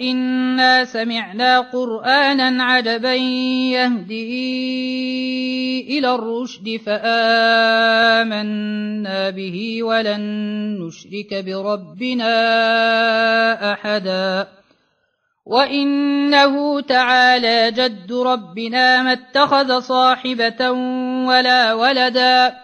إنا سمعنا قرآنا عجبا يهدي إلى الرشد فآمنا به ولن نشرك بربنا أحدا وإنه تعالى جد ربنا ما اتخذ صاحبة ولا ولدا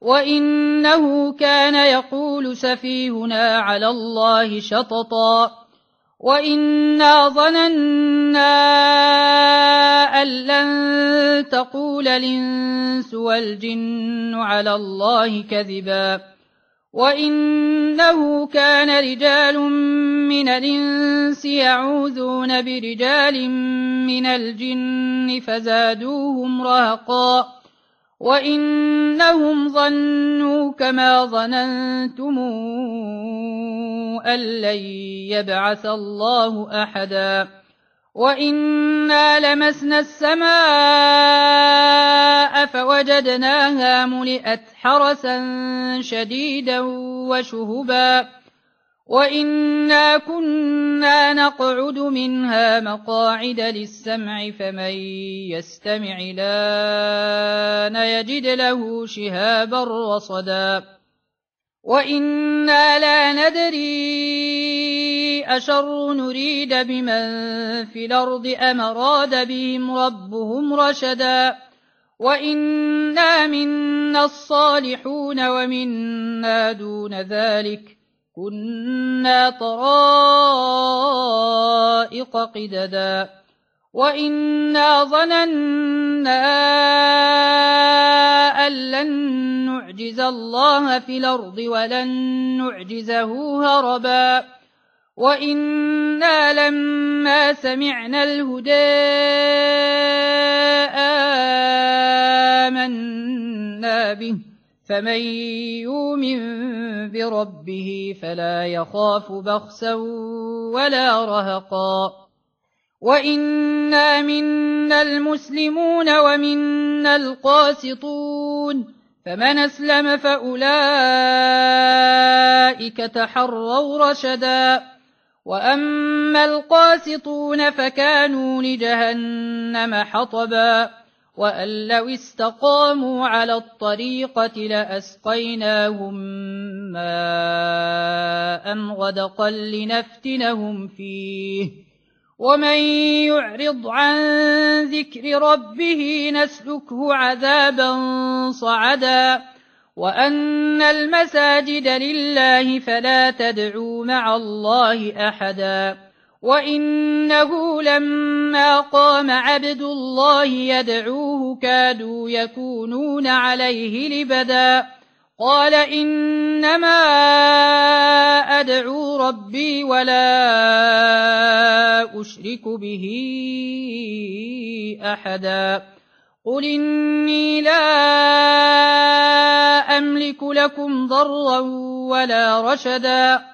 وإنه كان يقول سفيهنا على الله شططا وإنا ظننا أن لن تقول الإنس والجن على الله كذبا وإنه كان رجال من الإنس يعوذون برجال من الجن فزادوهم رهقا وإنهم ظنوا كما ظننتم أن لن يبعث الله أحدا وإنا لمسنا السماء فوجدناها ملئت حرسا شديدا وشهبا وإنا كنا نقعد منها مقاعد للسمع فمن يستمع لأن يجد له شهابا رصدا وإنا لا ندري أشر نريد بمن في الأرض أم بهم ربهم رشدا وإنا منا الصالحون ومنا دون ذلك كنا طرائق قددا وإنا ظننا أن لن نعجز الله في الأرض ولن نعجزه هربا وإنا لما سمعنا الهدى آمنا به فمن يؤمن بربه فلا يخاف بخسا ولا رهقا. وإنا منا المسلمون ومنا القاسطون. فمن أسلم فأولئك تحروا رشدا. وأما القاسطون فكانوا لجهنم حطبا. وأن لو استقاموا على الطريقة لأسقيناهم ماء غدقا لنفتنهم فيه ومن يعرض عن ذكر ربه نسلكه عذابا صعدا وأن المساجد لله فلا تدعوا مع الله أحدا وإنه لما قام عبد الله يدعوه كادوا يكونون عليه لبدا. قال إنما أدعو ربي ولا أشرك به أحدا. قل إني لا أملك لكم ضرا ولا رشدا.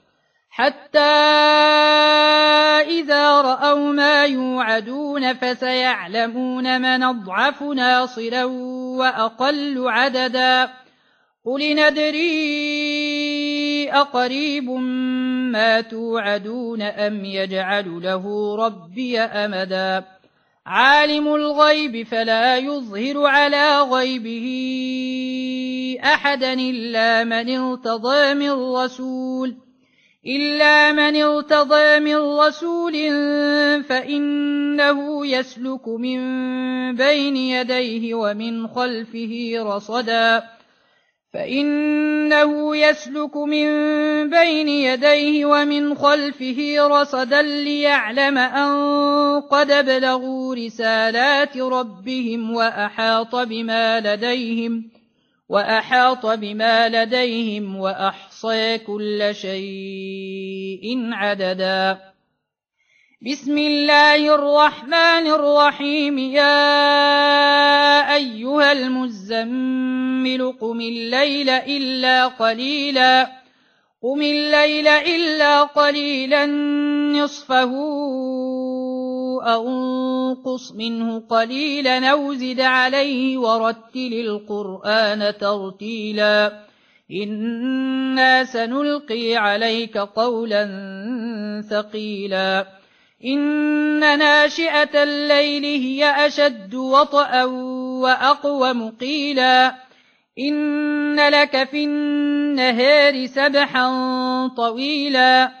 حتى إذا رأوا ما يوعدون فسيعلمون من أضعف ناصرا وأقل عددا. قل ندري أقريب ما توعدون أم يجعل له ربي أمدا. عالم الغيب فلا يظهر على غيبه أحدا إلا من ارتضى من رسول. إلا من ارتضى من رسول فإنه يسلك من بين يديه ومن خلفه رصدا فإنه يسلك من بين يديه ومن خلفه رصدا ليعلم أن قد ابلغوا رسالات ربهم وأحاط بما لديهم وأحاط بما لديهم وأحصى كل شيء عددا. بسم الله الرحمن الرحيم. يا أيها المزمل قم الليل إلا قليلا. قم الليل إلا قليلا نصفه أو انقص منه قليلا أو زد عليه ورتل القرآن ترتيلا إنا سنلقي عليك قولا ثقيلا إن ناشئة الليل هي أشد وطأ وأقوم قيلا إن لك في النهار سبحا طويلا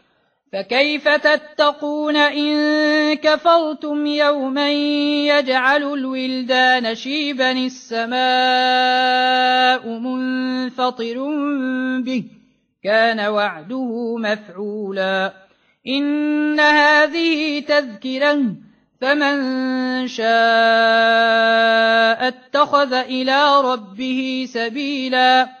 فكيف تتقون إن كفرتم يوما يجعل الولدان شيبا السماء منفطر به كان وعده مفعولا إن هذه تذكرة فمن شاء اتخذ إلى ربه سبيلا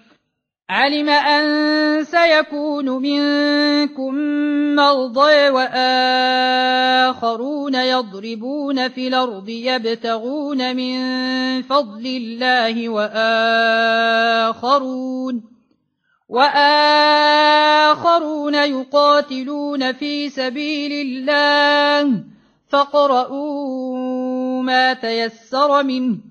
علم أن سيكون منكم مرضى وآخرون يضربون في الأرض يبتغون من فضل الله وآخرون وآخرون يقاتلون في سبيل الله فاقرؤوا ما تيسر منه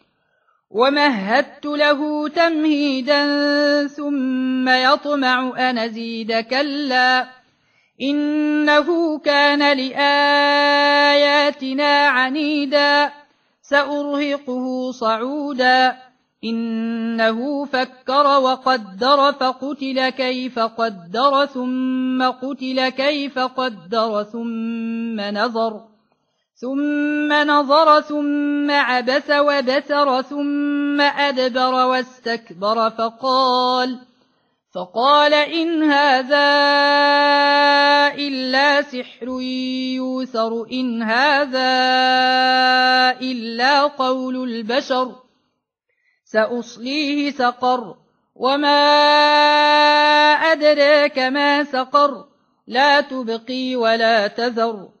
ومهدت له تمهيدا ثم يطمع أن أزيد كلا إنه كان لآياتنا عنيدا سأرهقه صعودا إنه فكر وقدر فقتل كيف قدر ثم قتل كيف قدر ثم نظر ثم نظر ثم عبس وبسر ثم أدبر واستكبر فقال فقال إن هذا إلا سحر يوثر إن هذا إلا قول البشر سأصليه سقر. وما أدراك ما سقر لا تبقي ولا تذر.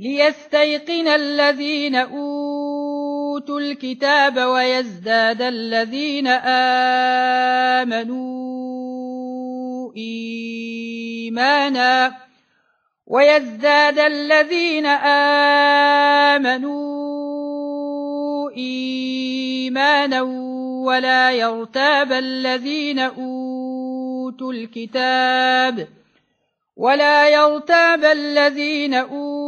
ليستيقن الذين أوتوا الكتاب ويزداد الذين آمنوا إيمانا ويزداد الذين آمنوا إيمانا ولا يرتاب الذين أوتوا الكتاب ولا يرتاب الذين أوتوا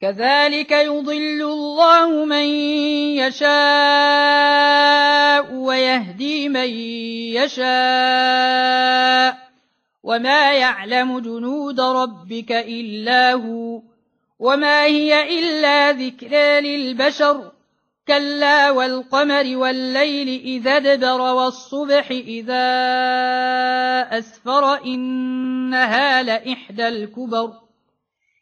كذلك يضل الله من يشاء ويهدي من يشاء وما يعلم جنود ربك إلا هو وما هي إلا ذكرى للبشر كلا والقمر والليل إذا ادبر والصبح إذا أسفر إنها لإحدى الكبر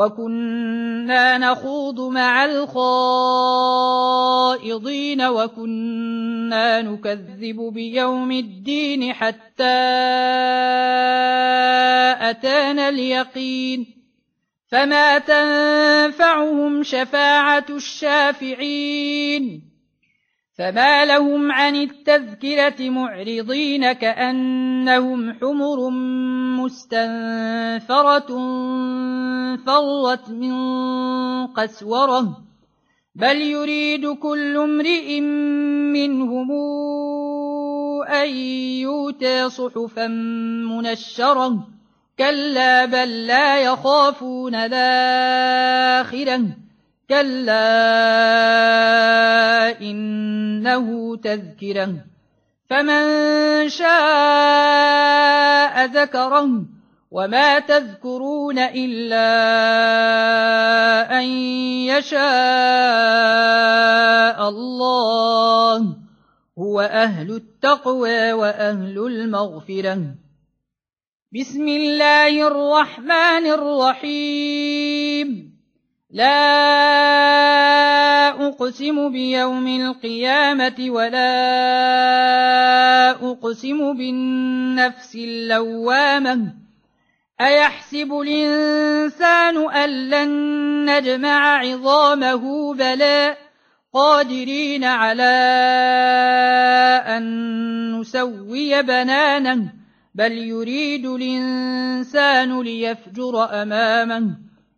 وكنا نخوض مع الخائضين وكنا نكذب بيوم الدين حتى أتانا اليقين فما تنفعهم شفاعة الشافعين فما لهم عن التذكرة معرضين كأنهم حمر مستنفرة فرت من قسورة بل يريد كل امرئ منهم أن يؤتى صحفا منشرة كلا بل لا يخافون الآخرة كلا إنه تذكرة فمن شاء ذكره وما تذكرون إلا أن يشاء الله هو أهل التقوى وأهل المغفرة. بسم الله الرحمن الرحيم. لا أقسم بيوم القيامة ولا أقسم بالنفس اللوامة. أيحسب الإنسان أن لن نجمع عظامه بلى قادرين على أن نسوي بنانه بل يريد الإنسان ليفجر أمامه.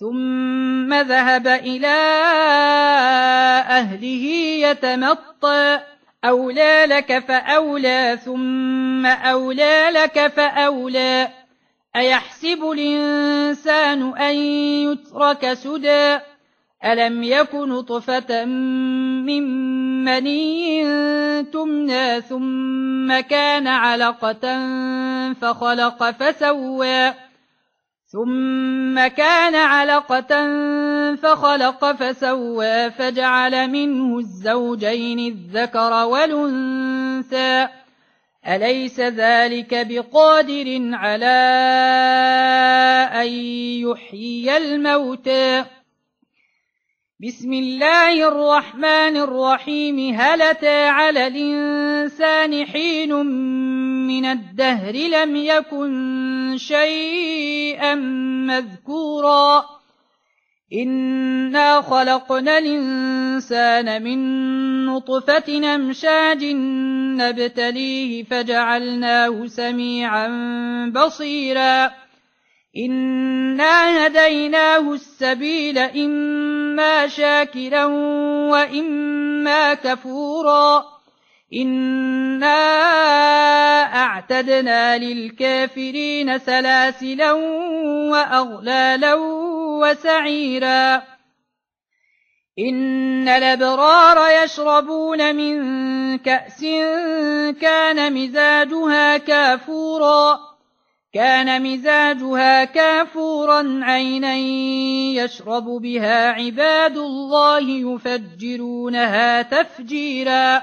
ثم ذهب إلى أهله يتمطى أولى لك فأولى ثم أولى لك فأولى أيحسب الإنسان أن يترك سدى ألم يكن طفة من مني تمنى ثم كان علقة فخلق فسوى ثم كان علقة فخلق فسوى فجعل منه الزوجين الذكر والأنثى أليس ذلك بقادر على أن يحيي الموتى بسم الله الرحمن الرحيم هل على الإنسان حين من الدهر لم يكن شيئا مذكورا. إنا خلقنا الإنسان من نطفة أمشاج نبتليه فجعلناه سميعا بصيرا. إنا هديناه السبيل إما شاكرا وإما كفورا. إنا أعتدنا للكافرين سلاسلا وأغلالا وسعيرا إن الأبرار يشربون من كأس كان مزاجها كافورا كان مزاجها كافورا عينا يشرب بها عباد الله يفجرونها تفجيرا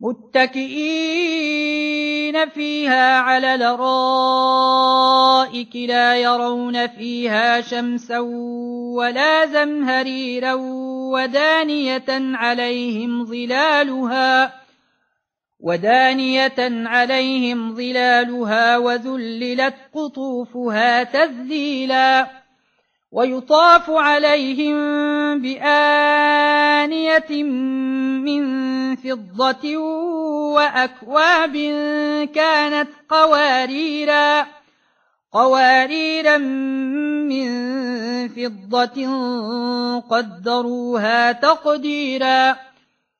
متكئين فيها على الارائك لا يرون فيها شمسا ولا زمهريرا ودانية عليهم ظلالها ودانية عليهم ظلالها وذللت قطوفها تذليلا ويطاف عليهم بآنية من فضة وأكواب كانت قواريرا قواريرا من فضة قدروها تقديرا.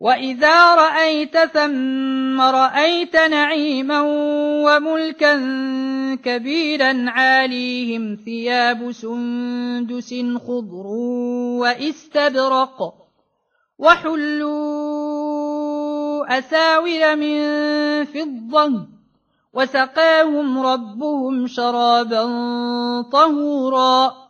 وإذا رأيت ثم رأيت نعيما وملكا كبيرا عاليهم ثياب سندس خضر واستبرق وحلوا أساور من فضة وسقاهم ربهم شرابا طهورا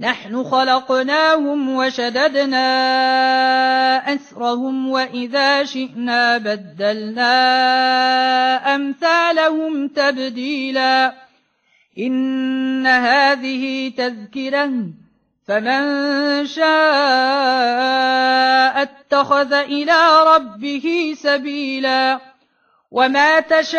نحن خلقناهم وشددنا أسرهم وإذا شئنا بدلنا أمثالهم تبديلا. إن هذه تذكرة فمن شاء اتخذ إلى ربه سبيلا. وما تشاءون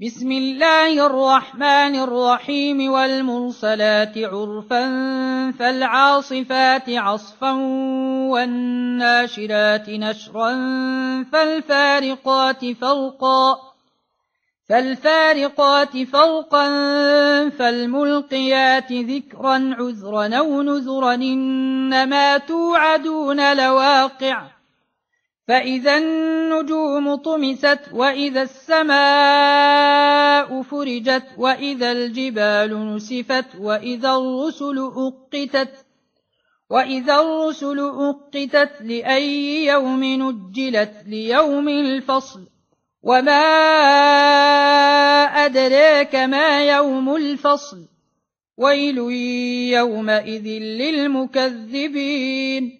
بسم الله الرحمن الرحيم والمرسلات عرفا فالعاصفات عصفا والناشرات نشرا فالفارقات فرقا فالفارقات فرقا فالملقيات ذكرا عذرا أو نذرا إنما توعدون لواقع فإذا النجوم طمست وإذا السماء فرجت وإذا الجبال نسفت وإذا الرسل أقتت وإذا الرسل أقتت لأي يوم نجلت ليوم الفصل وما أدراك ما يوم الفصل ويل يومئذ للمكذبين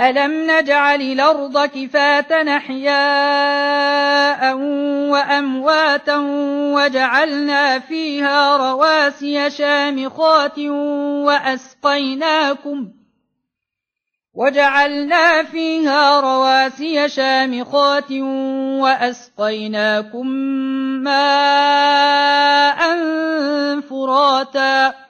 ألم نجعل الأرض كفاة نحياء وأمواتا وجعلنا فيها رواسي شامخات وأسقيناكم وجعلنا فيها رواسي شامخات وأسقيناكم ماء فراتا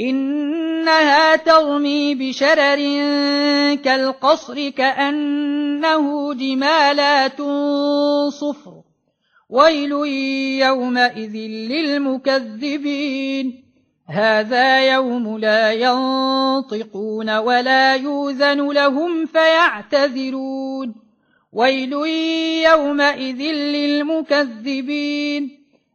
إنها ترمي بشرر كالقصر كأنه جمالات صفر. ويل يومئذ للمكذبين. هذا يوم لا ينطقون ولا يوذن لهم فيعتذرون. ويل يومئذ للمكذبين.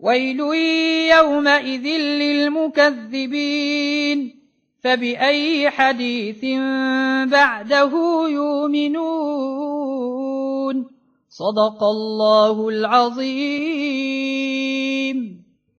ويل يومئذ للمكذبين فبأي حديث بعده يؤمنون صدق الله العظيم